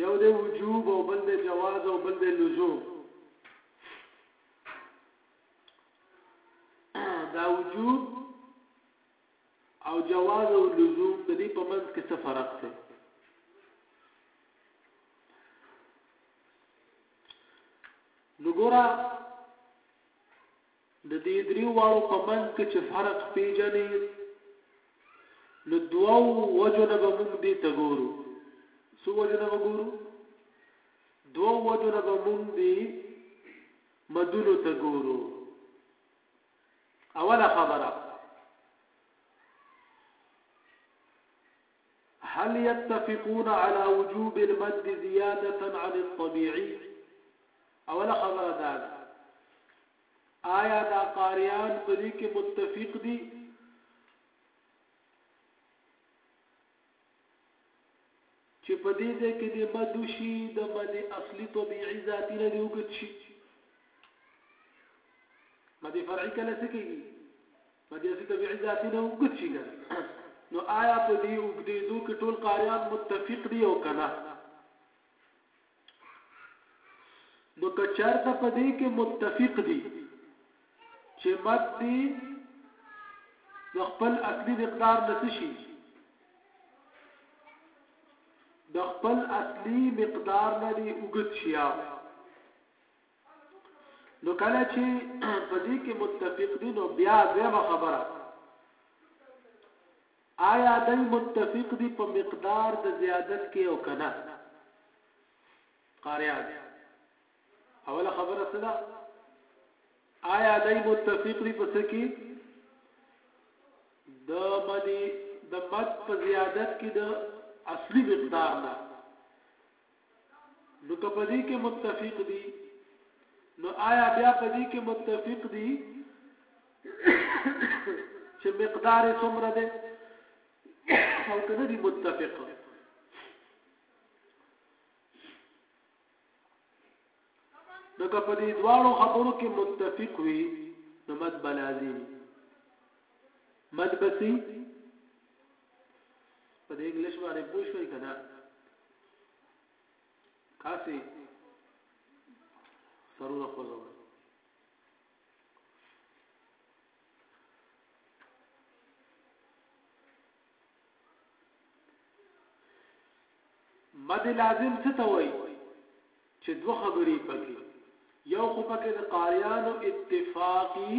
یو د وجوب او بل د جواز او بل د لزوم دا وجوب او جواز او لزوم د دې په منځ کې څه فرق دی نګورا د دې دريو واړو په منځ کې چې فرق پېژنې نو دوو وجو نه به موږ دې ته ګورو څو وجو نه به ګورو دوو وجو نه به موږ دې مدونو ته ګورو اوله خبره هل يتفقون على وجوب المد زيادة عن الطبيعي اوله خبره دا ده آیا دا قاریان په دې کې متفق دي چې په دې ځای کې د مد شي د مد اصلي طبيعي ذاتي نه دی وګت شي مد فرعي کله څه کېږي مجازي طبیعي ذاتي نه اوږد شي که نه؟ نو آیا په دې اوږدېدو کې ټول قاریان متفق دي او که نه؟ نو که چرته په دې کې متفق دي چې مد دې د خپل اصلي مقدار نه شي د خپل اصلي مقدار نه دی وګت شي نو کله چې په دې کې متفق دي نو بیا دویمه خبره آیا دای متفق دي په مقدار د زیادت کې او کنه قاریان اوله خبره څه ده آیا دای متفق دي په څه کې د منی د مد په زیادت کې د اصلي مقدار نه نو که په دې کې متفق دي نو آیا بیا په دې کې متفق دي چې مقدار څومره دی او کنه دي متفق نو که په دې دواړو خبرو کې متفق وي نو مد بلازي مد بسي په دې انګلیش باندې پوه شوي که نه کاسې سرونه خوځوئ مد لازم څه ته وایي چې دوه خبرې پکې یو خو پکې د قاریانو اتفاقی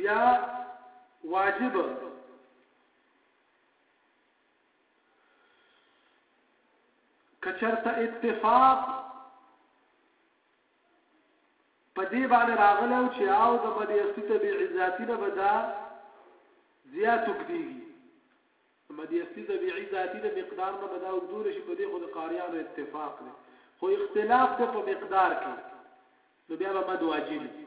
بیا واجب کچرته اتفاق په دې باندې راغلی او چې او د مدې اصلي طبیعي ذاتي نه به دا زیات وګدېږي مدې اصلي طبیعي ذاتي د مقدار نه به دا وګدول شي په دې خو د قاریانو اتفاق دی خو اختلاف دی په مقدار کې نو بیا به مد واجب وي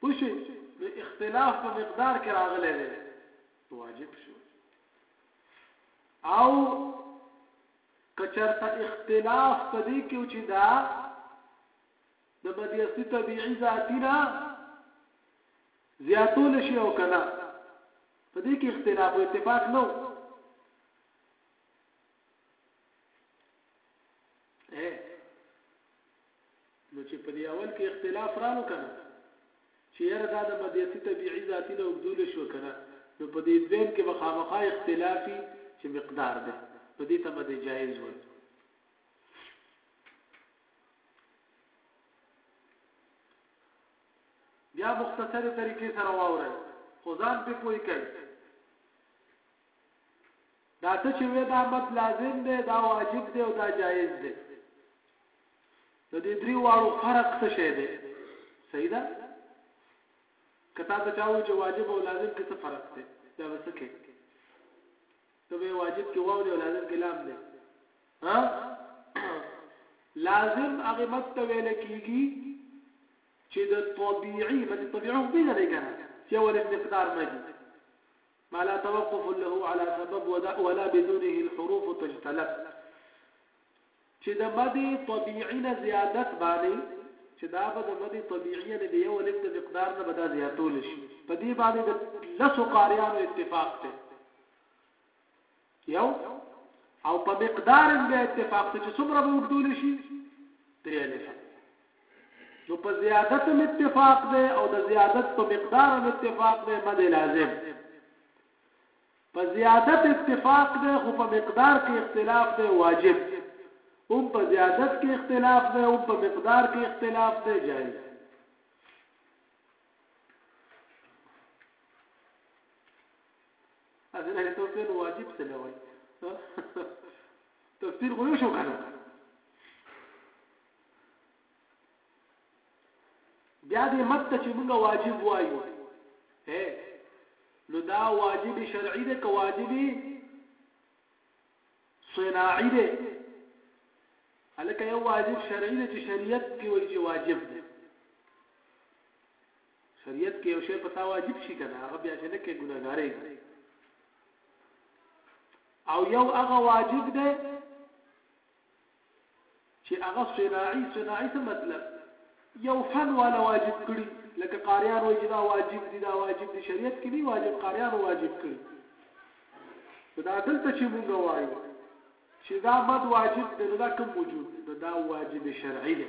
پوه شوئ نو اختلاف په مقدار کې راغلی دی واجب شو او کچرته اختلاف په دې کې چې دا د مدیسی طبيعي ذاتی نه زیاتول شي او کنه په دې کې اختلاف او اتفاق نه و نو چې په دې اول کې اختلاف راغلو کنه چې یره دا د مدیتی طبیعی ذاتی نه اوګدول شو کنه نو په دې دویم کې به خامخا اختلافي چې مقدار ده نو دې ته مد جایز وایي بیا مختصره طریقې سره واورئ خو ځان په پوي کړئ دا ته چې وې دا مد لازم دی دا واجب دی او دا جایز دی د دې درې واړو فرق څه شی دی صحیح ده کته ته چاوي چې واجب او لازم کې څه فرق دی دا وسکه ته به واجب کې واو دی او لازم کې لام دی ها لازم هغه مت ته ویل کیږي چې د طبيعي مت طبيعي به نه لګنه چې ول مقدار مګي ما لا توقف له على سبب ولا بدونه الحروف تجتلت چې د مد طبيعي نه زیادت باندې چې دا به د مد طبيعي نه دی یو لږ د مقدار نه بدا زیاتول شي په دې باندې د لسو قاریانو اتفاق دی یو او په مقدار هم به اتفاق ته چې څومره به وګدول شي درې الف نو په زیادت هم اتفاق ده او د زیادت په مقدار هم اتفاق ده مد لازم په زیادت اتفاق ده خو په مقدار کې اختلاف ده واجب هم په زیادت کې اختلاف ده هم په مقدار کې اختلاف ده جائز اگر ہے تو پھر واجب سے لوائی تفسیر خو یو شو کنه بیا دې مت چې موږ واجب وایو هه نو دا واجب شرعي دی که واجب صناعي دی الکه یو واجب شرعي دی چې شریعت کې وایي چې واجب دی شریعت کې یو شی په تا واجب شي کنه هغه بیا چې نه کې ګناګارې او یو هغه واجب ده چې هغه صناعي صناعي څه مطلب یو فن والا واجب کړی لکه قاریان وایي دا واجب دي دا واجب دي شریعت کې نه واجب قاریان واجب کړی دا دلته چې مونږ وایو چې دا مد واجب دی دا کوم وجود دا واجب شرعي دی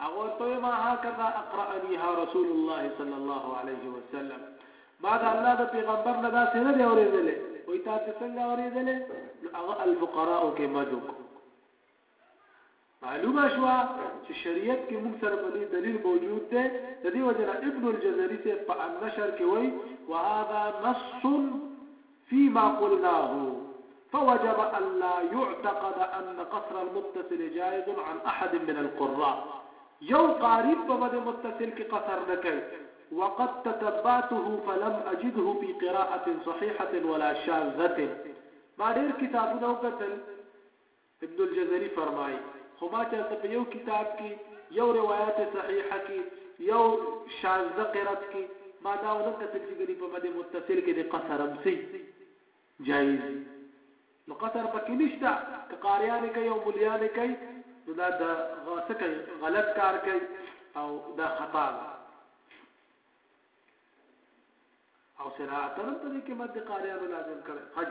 هغه توی ما هکذا اقرأنیها رسول الله صلی الله علیه وسلم ما د الله د پیغمبر نه داسې نه دی اورېدلی وای تاسو څنګه اورېدلی نو هغه الفقراء کې مدوک معلومه شو چې شریعت کې موږ سره په دې دلیل موجود دی د دې وجه ابن الجزري ته په النشر کې وای وهذا نص فيما قلناه فوجب أن لا يعتقد أن قصر المتصل جائز عن أحد من القراء یو قارب په بده متصل کې قصر نکړ وقد تتبعته فلم اجده في قراءه صحيحه ولا شاذه ما ډیر کتابونه وکتل ابن الجزري فرمايي، خو ما چاته په يو کتاب کي، يو روايت صحيح کي، يو شاذ قرت کي ما دا ونه کتل چي ګني په مد متصل کي دي قصر هم څه جائز دي نو قصر پکي نشته که قاريان کوي او مليان کوي نو دا د غا څه کوي غلط کار کوي او دا خطا ده او صراحتن په دې کې مد قاريان لازم کړي حج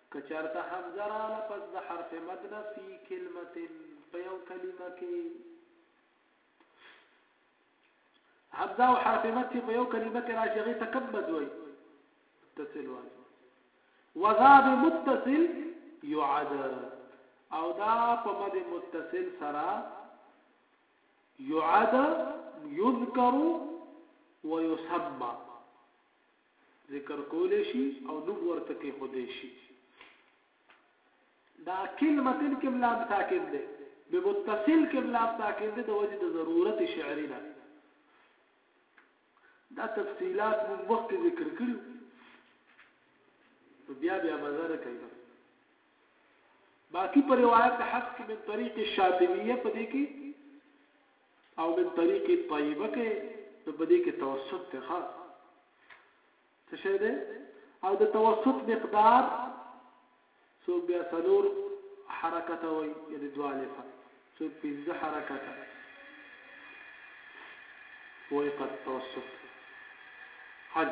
که چرته همزه راله پس د حرف مد نه فی کلمة په یو کلمه کې همزه او حرف مد چې په یو کلمه کې راشي هغه ته کوم مد وایي متصل وایي وذاب متصل يعد او دا په مد متصل سره يعد يذكر ويسمى ذکر کولې شي او نوم ورته کې خودې شي دا کل متن کې لام ساکن دی به متصل کې لام ساکن دی د وجه د ضرورت شعري نه دا تفصيلات مو وخت ذکر کړو بیا بیا مزه کوي باقی پر روایت حفص من طریق الشاطبیه په دې کې او من طریق طیبه کې نو په دې کې توسط ته ښه څه شی دی او د توسط مقدار څوک بیا څلور حرکت وي یعنی دوه الفه څوک پنځه حرکت وي قد توسط حج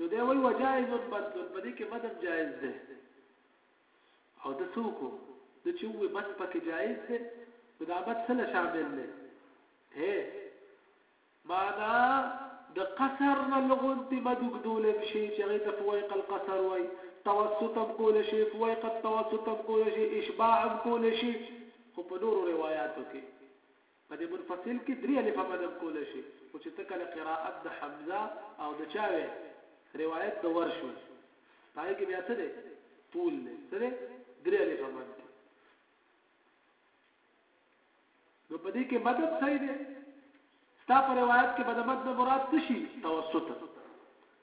نو دی وای وجائز بذل په دې کې بدل جائز دی او د څوک د چې وې بس پکې جائز دی نو دا بد سره شامل دی هه معنا د قصر نه لغون دی مدګدول شي چې غي ته فوق القصر وای توسط کول شي فوق التوسط کول شي اشباع کول شي خو په نورو روایتو کې په دې منفصل کې درې الفه مد هم کولای شې خو چې ته کله قراءت د حمزه او د چا وې روایت د ورش وې په هغې کې بیا څه دی طول دی څه دی درې الفه مد دی نو په دې کې مدد صحیح دی ستا په روایت کې به د مد نه مراد څه شي توسط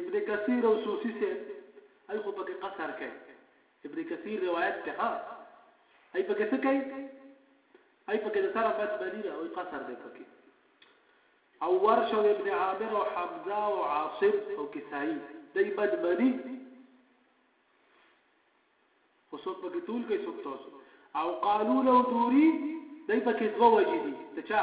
ابن کثیر او سوسی سے ای خو پکې قصر کوي ابن کثیر روایت ته ها ای پکې څه کوي ای پکې د سره بچ بنی نه وي قصر دی پکې او ورش او ابن عامر او حمزه او عاصم او کسائی دای بد بنی خو څوک پکې طول کوي څوک طول او قالون او دوری دای پکې دوه وجې دي ته چا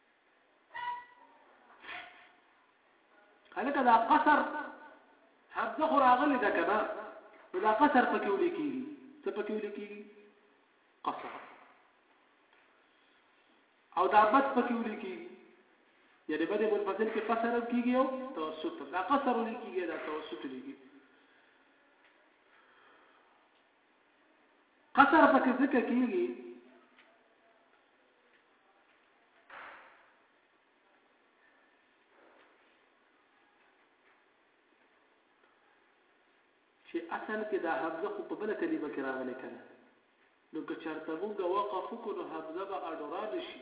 هلکه دا قصر همزه خو راغلی ده که نه نو دا قصر پکې ولیکېږي څه پکې ولیکېږي قصر او دا مد پکې ولیکېږي یعنی بده منفصل کې قصر هم کېږي او توسط دا قصر ولیکېږي دا توسط ولیکېږي قصر پکې ځکه کیږي چې اصل کې دا حمزه خو په بل کلمه کې راغلي کنه نو که چرته موږ وقف وکړو حمزه به اډوران شي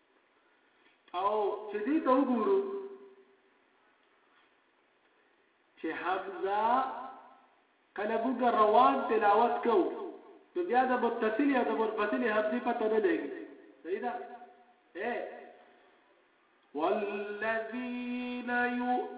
او چې دې ته وګورو چې حمزه کله موږ روان تلاوت کوو نو بیا د متصل یا د منفصل حمزه پته نه لګي صحیح ده اے والذین یؤمنون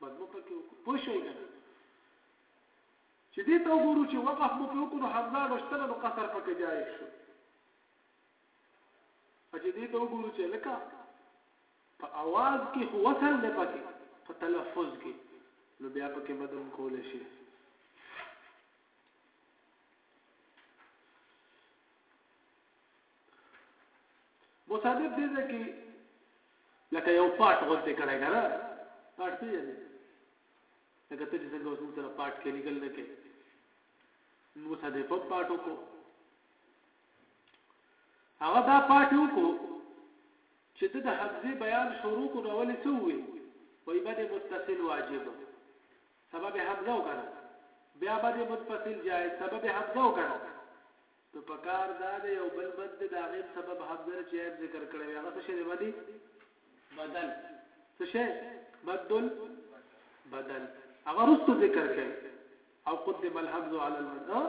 بس مو پکې وکړو پوه شوي که نه چې دې ته وګورو چې وقف مو پې وکړو حمزه لوستله نو قصر پکې جایز شو چې دې ته وګورو چې لکه په اواز کې خو وصل نه پکې په تلفظ کې نو بیا پکې مدم کول شي مصادف دې ده کې لکه یو پاټ غونته کړه کنه پاټ څه یې لکه ته چې څنګه اوس موږ سره پاټ کې لګل نه کې مصادف په پاټو کو هغه دا پاټو کو چې ته د حمزه بیان شروع کو نو ولې څه وې وای باندې متصل واجب سبب حمزه وکړه بیا باندې متصل جائز سبب حمزه وکړه نو پکار دا دی یو بل بد دی دا غیم سبب حبذر چی عیب ذکر کړی وی هغه څه شی دی بدی بدل څه شی بدل بدل هغه رستو ذکر کړي او قدم الحبذ على المدعو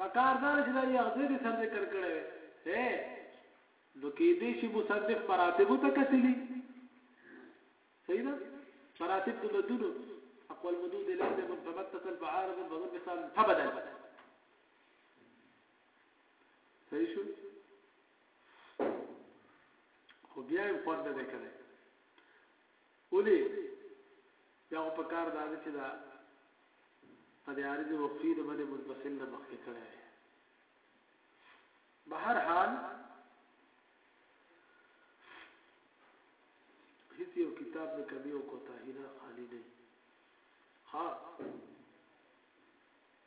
پکار دا چې دا یو ځای سر ذکر کړی وی هه نو کې دې شی مصنف مراتب ته کتلی صحیح ده مراتب د مدونو اقوال مدود لازم فمتصل بعارض بضم مثال فبدل صحیح شو خو بیا هم خوند نه کړي ولې بیا په کار دا چې دا په دې عارض وقفي د باندې متصل نه مخکې کړي به هر حال هیڅ یو کتاب د کمی او کوتاهی نه خالی نه ها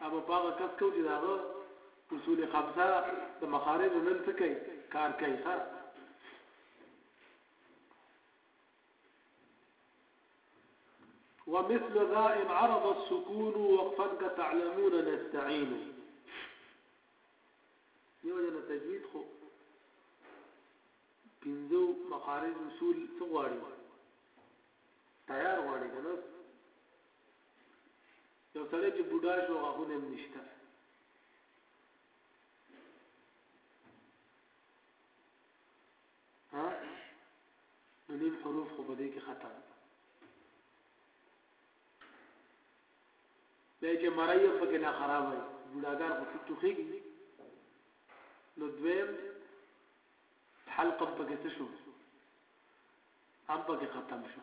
دا به په هغه کس کوو چې د هغه اصول خمسه د مخارجو نن څه کوي کار کوي ښه ومثل ذا ان عرض السكون وقفا كتعلمون نستعين یو جن تجوید خو پنځو مخارج اصول څو غواړي تیار غواړي کنه یو سړی چې بوډا شو غاښونه هم نشته ها نو نیم حروف خو په دې کې ختم به چې مرای په کې نه خراب وي بوډاګان خو ټوخيږي نو دویم حلقه په کې څه شو هم په کې ختم شو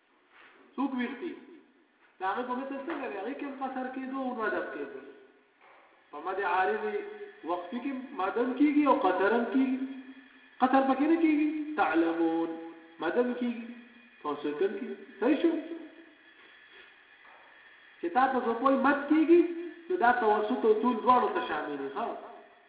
څوک ویختي دا هغه په مثل څنګه دی هغه کوم قصر کېدو او مدم کېدو په مد عارض وقفي کې مدم کېږي او قصرم کېږي قصر پکې نه کېږي تعلمون مدم کېږي فوسکم کېږي صحیح شو چې تاسو په کوئی مد کېږي نو دا توسط او طول دواړو ته شامل دي ها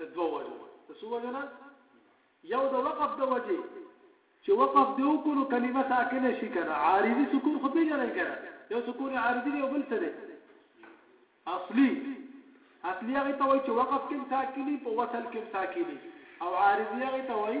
د دوه وجه د څو وجه نه یو د وقف د وجه چې وقف دی وکړو کلمه ساکنه شي کنه عارضي سکون خو پیژنې کنه یو سکون عارضي دی بل څه دی اصلي اصلي هغه ته وایي چې وقف کې ساکني په وصل کې ساکني او عارضي هغه ته وایي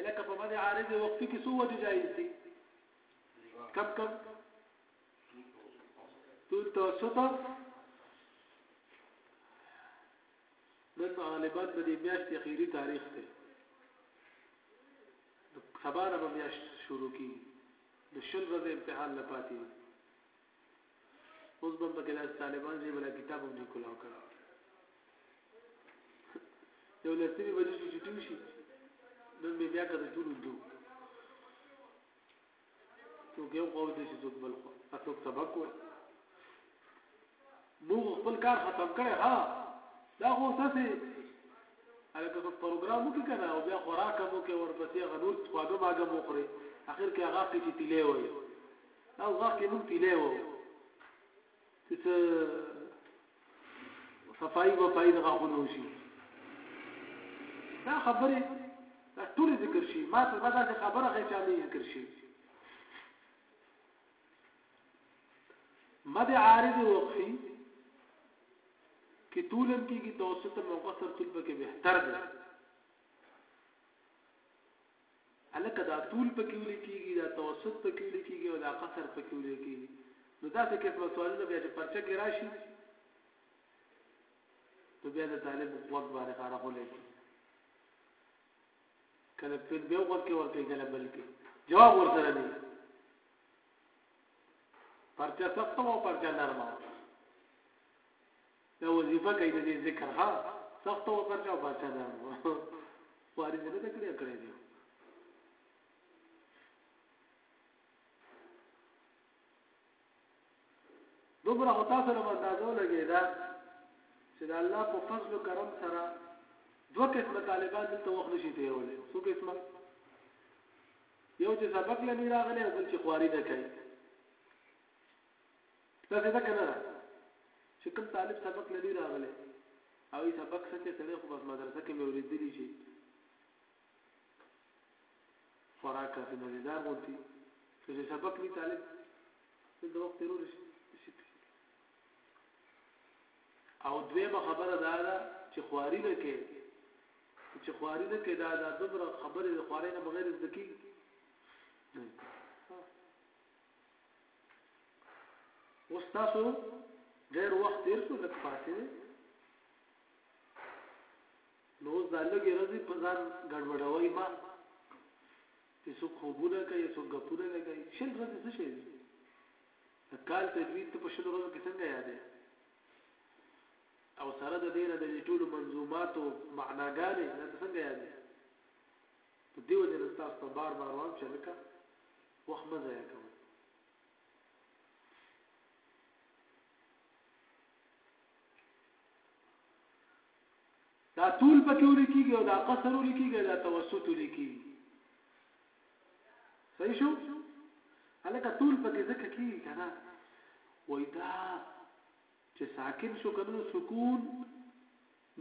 الکه په مده عارض وقفي کې سو وجه جایز دي کم کم طول توسط نن غالبا د دې میاشتې اخیری تاریخ دی سبا نه میاشت شروع کی د شل ورځې امتحان لپاتې اوس بم پکې داس طالبان چې بلا کتاب هم دې کولاو کړ یو لسمی بجې چې چټو شي نن به بیا کړه ټول دو تو یو قو دې چې څوک بل خو تاسو سبق وای مو خپل کار ختم کړي ها دا خو تاسو الکه په پروګرام کې کنه او بیا خوراک مو کې ورپسې غنور خواږه ماګه مو خوري اخر کې هغه کې چې تلې وای او غاښ کې موږ تیلې وو چې څه صفائی و پای د غاښونو وشي دا خبره دا ټول ذکر شي ما ته دا چې خبره غي چالي ذکر شي مد عارض وقفي کې طولن کېږي توسط مقصر طول به کې بهتر ده هلکه دا طول پکې ولې کېږي، دا توسط پکې ولې کېږي او دا قصر پکې ولې کېږي؟ نو داسې قسمه سوالونه بیا چې پرچه کې راشي نو بیا د طالب غوږ باندې خاره خولې شي کله پیر به وغوږ کې ورکې کله بل کې جواب ورسره دی پرچا سخت او پرچا نرمه دا وظیفه کوي د دې ذکر ها سخت او برچا برچا دا خواري دې نه تکړه کړې دی دومره هو تاسو له اندازو لګی دا چې د الله په فضل او کرم سره دوه قسمه طالبان دلته وخت نشي تیرولې څو قسمه یو چې سبق لنی راغلی او بل چې خواري ده کوي داسې ده که نه ده چې کوم طالب سبق لري راغلی او یې سبق څه کې سړی خو بس مدرسه کې مې اورېدلي چې خوراک کافي مزیدار غونتی که چې سبق لري طالب د وخت تیرول شي او دویمه خبره دا ده چې خواري نه کې چې خواري نه کې دا دا دومره خبره د خواري نه بغیر زده کی اوس تاسو ډېر وخت تیر شو لږ پاتې دی نو اوس دا لږې ورځې په ځان ګډوډوئ مه چې څوک خوبونه کوي څوک ګپونه نه کوي شل ورځې څه شی دي د کال تجوید ته په شل ورځو کې څنګه یادې او سره د دې نه د ټولو منظوماتو معناګانې دا څنګه یادې د دې وجې نه ستاسو ته بار بار وایم چې هلکه وخت مه ضایع کوئ. دا طول پکې ولیکيږي او دا قصر ولیکيږي دا توسط ولیکيږي صحیح شو هلکه طول پکې ځکه کیږي کنه وای دا چې ساکن شو کنه سکون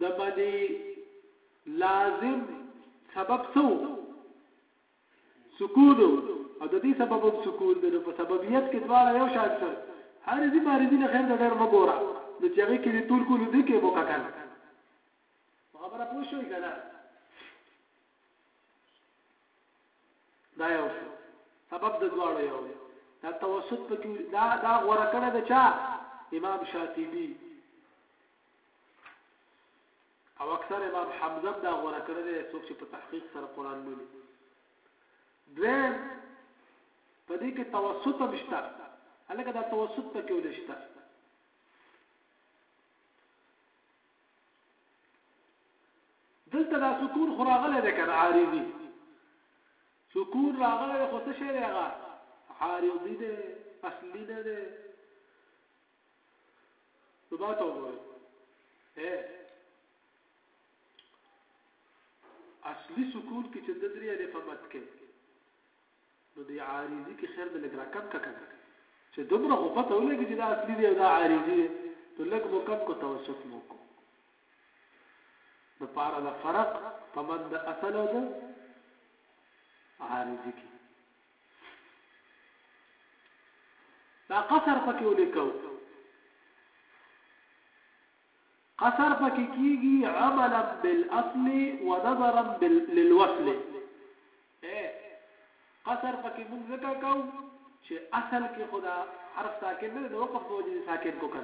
د بدی لازم سبب څه و؟ سکون او د دې سبب هم سکون دی نو په سببیت کې دواړه یو شان شول هر دې باندې دې خیر ته ډېر مګورا نو چې هغه کې ټول کولو دې کې مو کتل خبره پوه شوې کنه دا یو سبب د دواړو یو دا توسط پکې دا دا غوړه کړه د چا امام شاطبی او اکثر امام حمزه دا غوړه کړی دی څوک چې په تحقیق سره قران لولي دویم په دې کې توسط هم شته هلکه دا توسط پکې ولشته دلته دا سکون خو راغلی دی کنه عارضي سکون راغلی خو څه شی دی هغه عارضي دی اصلي نه دی دعا ته وګورئ اے اصلي سکون کې چې د درې الف مت کې نو د عارضي کې خیر د لګرا کم کا کنه چې دومره خو پته ولګي چې دا اصلي دی او دا عارضي دی نو لګ مو کم کو توسط مو کو د پاره د فرق په من د اصل او د عارضي کې دا قصر پکې ولیکو قصر پکې کیږي عملا بالاصل ونظرا للوصل قصر پکې موږ ذکر کو چې اصل کې خدا حرف ساکن نه د وقف د وجې ساکن کو کړ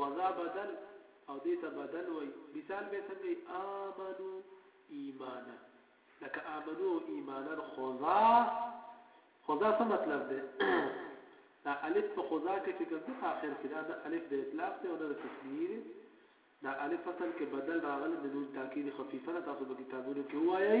وذا بدل او دې ته بدل وایي مثال به یې څنګه وي آمنو ایمانا لکه آمنو او ایمانا خذا خذا څه مطلب دی دا الف په خدا کې چې کوم په اخر کې دا نه الف د اطلاق ته او نه د تسنیه دی دا الف اصل کې بدل راغلی د نون تاکید خفیفه ده تاسو په کتابونو کې وایي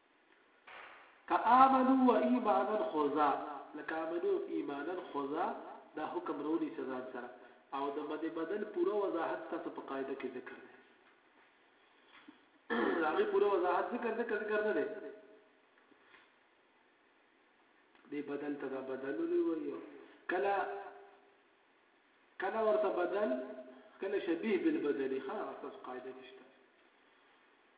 که آمنو و ایمانا خوذا لکه آمنو و ایمانا خوذا دا حکم رونیسه ځان سره او د مد بدل پوره وضاحت ستاسو په قاعده کې ذکر دی هغه پوره وضاحت ذکر ذکر ذکر نه دی دی بدل ته دا بدل ویو کله کله ورته بدل کله شبيه بالبدل ښه تاسو قاعده کې شته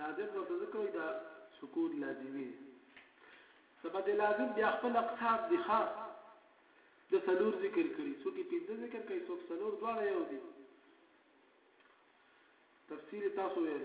لازم نو ته ذکر دا سکوت لازمی دی سبب لازم بیا خپل اقسام دی ښا د سلور ذکر کړي څوک پنځه ذکر کوي څوک سلور دواړه یو دي تفسیر تاسو ویل